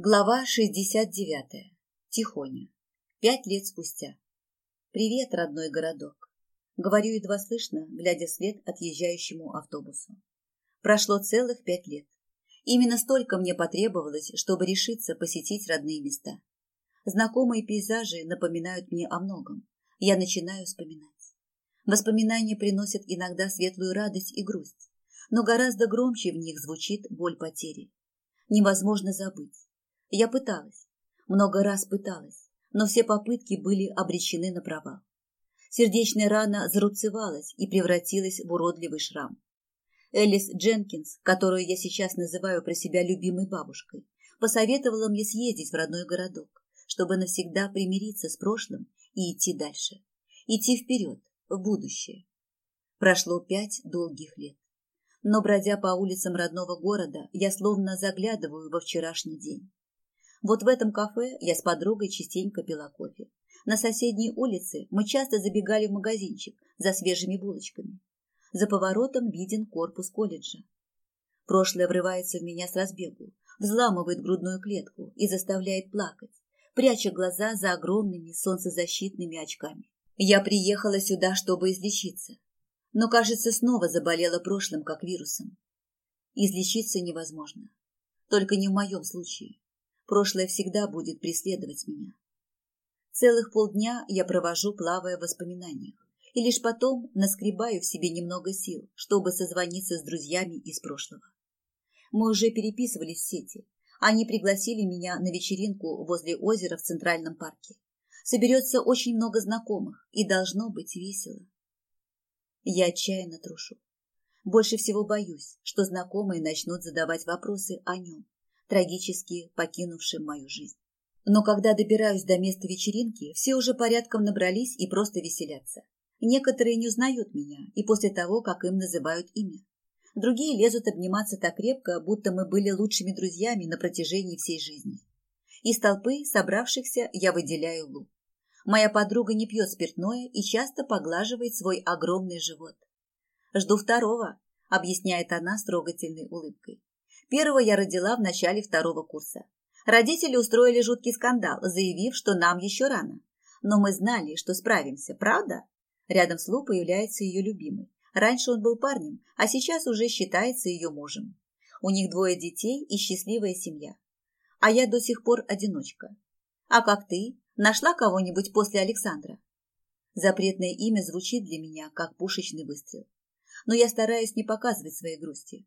Глава 69. Тихоня. Пять лет спустя. Привет, родной городок. Говорю едва слышно, глядя вслед отъезжающему автобусу. Прошло целых пять лет. Именно столько мне потребовалось, чтобы решиться посетить родные места. Знакомые пейзажи напоминают мне о многом. Я начинаю вспоминать. Воспоминания приносят иногда светлую радость и грусть, но гораздо громче в них звучит боль потери. Невозможно забыть я пыталась, много раз пыталась, но все попытки были обречены на провал. Сердечная рана зарубцевалась и превратилась в уродливый шрам. Элис Дженкинс, которую я сейчас называю про себя любимой бабушкой, посоветовала мне съездить в родной городок, чтобы навсегда примириться с прошлым и идти дальше. Идти вперед, в будущее. Прошло пять долгих лет. Но, бродя по улицам родного города, я словно заглядываю во вчерашний день. Вот в этом кафе я с подругой частенько пила кофе. На соседней улице мы часто забегали в магазинчик за свежими булочками. За поворотом виден корпус колледжа. Прошлое врывается в меня с разбегу, взламывает грудную клетку и заставляет плакать, пряча глаза за огромными солнцезащитными очками. Я приехала сюда, чтобы излечиться, но, кажется, снова заболела прошлым, как вирусом. Излечиться невозможно, только не в моем случае. Прошлое всегда будет преследовать меня. Целых полдня я провожу, плавая в воспоминаниях, и лишь потом наскребаю в себе немного сил, чтобы созвониться с друзьями из прошлого. Мы уже переписывались в сети. Они пригласили меня на вечеринку возле озера в Центральном парке. Соберется очень много знакомых, и должно быть весело. Я отчаянно трушу. Больше всего боюсь, что знакомые начнут задавать вопросы о нем, трагически покинувшим мою жизнь. Но когда добираюсь до места вечеринки, все уже порядком набрались и просто веселятся. Некоторые не узнают меня и после того, как им называют имя. Другие лезут обниматься так крепко, будто мы были лучшими друзьями на протяжении всей жизни. Из толпы собравшихся я выделяю Лу. Моя подруга не пьет спиртное и часто поглаживает свой огромный живот. «Жду второго», — объясняет она с трогательной улыбкой. Первого я родила в начале второго курса. Родители устроили жуткий скандал, заявив, что нам еще рано. Но мы знали, что справимся, правда? Рядом с Лу появляется ее любимый. Раньше он был парнем, а сейчас уже считается ее мужем. У них двое детей и счастливая семья. А я до сих пор одиночка. А как ты? Нашла кого-нибудь после Александра? Запретное имя звучит для меня, как пушечный выстрел. Но я стараюсь не показывать своей грусти.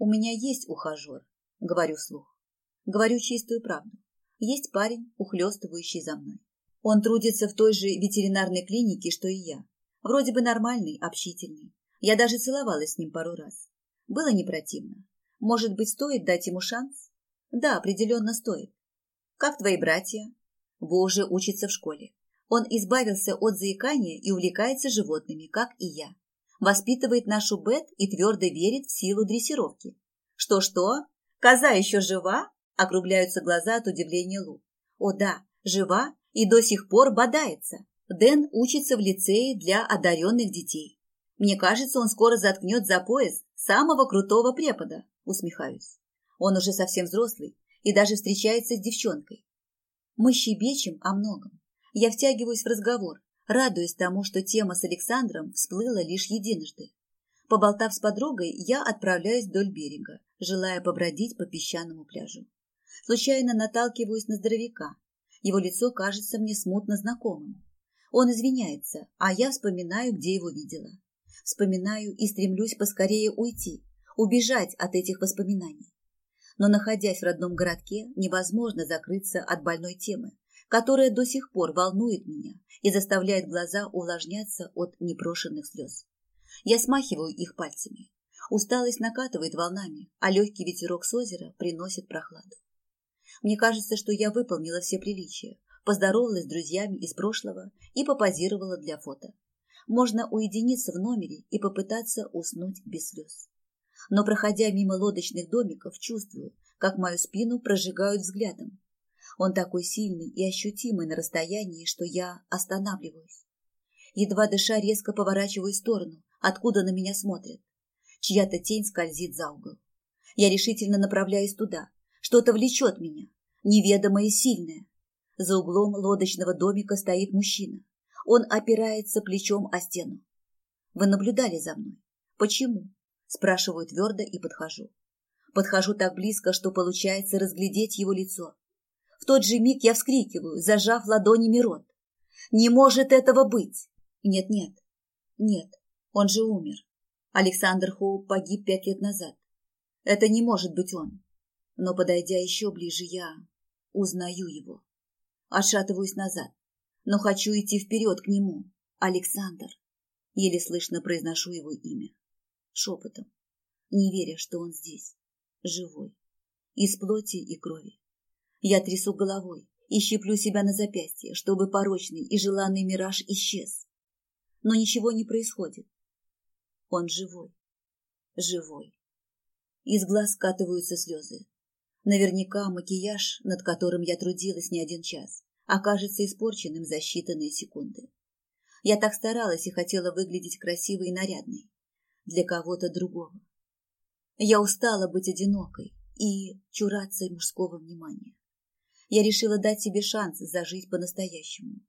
У меня есть ухажер, говорю вслух. Говорю чистую правду. Есть парень, ухлёстывающий за мной. Он трудится в той же ветеринарной клинике, что и я. Вроде бы нормальный, общительный. Я даже целовалась с ним пару раз. Было не противно. Может быть, стоит дать ему шанс? Да, определенно стоит. Как твои братья? Бо уже учится в школе. Он избавился от заикания и увлекается животными, как и я воспитывает нашу Бет и твердо верит в силу дрессировки. Что-что? Коза еще жива? Округляются глаза от удивления Лу. О да, жива и до сих пор бодается. Дэн учится в лицее для одаренных детей. Мне кажется, он скоро заткнет за пояс самого крутого препода, усмехаюсь. Он уже совсем взрослый и даже встречается с девчонкой. Мы щебечем о многом. Я втягиваюсь в разговор, радуясь тому, что тема с Александром всплыла лишь единожды. Поболтав с подругой, я отправляюсь вдоль берега, желая побродить по песчаному пляжу. Случайно наталкиваюсь на здоровяка. Его лицо кажется мне смутно знакомым. Он извиняется, а я вспоминаю, где его видела. Вспоминаю и стремлюсь поскорее уйти, убежать от этих воспоминаний. Но, находясь в родном городке, невозможно закрыться от больной темы, которая до сих пор волнует меня и заставляет глаза увлажняться от непрошенных слез. Я смахиваю их пальцами. Усталость накатывает волнами, а легкий ветерок с озера приносит прохладу. Мне кажется, что я выполнила все приличия, поздоровалась с друзьями из прошлого и попозировала для фото. Можно уединиться в номере и попытаться уснуть без слез. Но, проходя мимо лодочных домиков, чувствую, как мою спину прожигают взглядом, он такой сильный и ощутимый на расстоянии, что я останавливаюсь. Едва дыша, резко поворачиваю в сторону, откуда на меня смотрят. Чья-то тень скользит за угол. Я решительно направляюсь туда. Что-то влечет меня. неведомое и сильное. За углом лодочного домика стоит мужчина. Он опирается плечом о стену. Вы наблюдали за мной? Почему? Спрашиваю твердо и подхожу. Подхожу так близко, что получается разглядеть его лицо. В тот же миг я вскрикиваю, зажав ладонями рот. Не может этого быть! Нет-нет, нет, он же умер. Александр Хоу погиб пять лет назад. Это не может быть он. Но, подойдя еще ближе, я узнаю его. Отшатываюсь назад, но хочу идти вперед к нему. Александр. Еле слышно произношу его имя. Шепотом, не веря, что он здесь, живой, из плоти и крови. Я трясу головой и щиплю себя на запястье, чтобы порочный и желанный мираж исчез. Но ничего не происходит. Он живой, живой. Из глаз скатываются слезы. Наверняка макияж, над которым я трудилась не один час, окажется испорченным за считанные секунды. Я так старалась и хотела выглядеть красивой и нарядной. Для кого-то другого. Я устала быть одинокой и чураться мужского внимания. Я решила дать себе шанс зажить по-настоящему.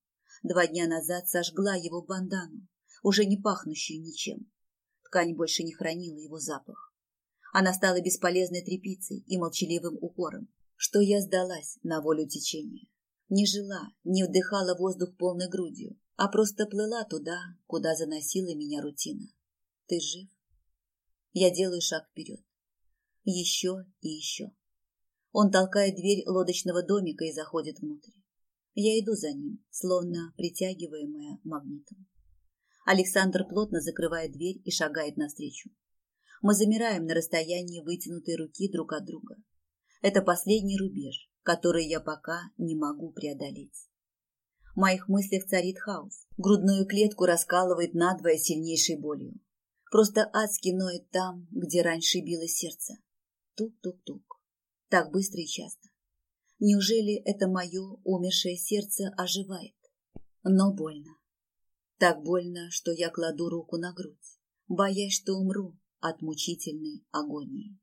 Два дня назад сожгла его бандану, уже не пахнущую ничем. Ткань больше не хранила его запах. Она стала бесполезной тряпицей и молчаливым укором, что я сдалась на волю течения. Не жила, не вдыхала воздух полной грудью, а просто плыла туда, куда заносила меня рутина. Ты жив? Я делаю шаг вперед. Еще и еще. Он толкает дверь лодочного домика и заходит внутрь. Я иду за ним, словно притягиваемая магнитом. Александр плотно закрывает дверь и шагает навстречу. Мы замираем на расстоянии вытянутой руки друг от друга. Это последний рубеж, который я пока не могу преодолеть. В моих мыслях царит хаос. Грудную клетку раскалывает надвое сильнейшей болью. Просто адски ноет там, где раньше било сердце. Тук-тук-тук так быстро и часто. Неужели это мое умершее сердце оживает? Но больно. Так больно, что я кладу руку на грудь, боясь, что умру от мучительной агонии.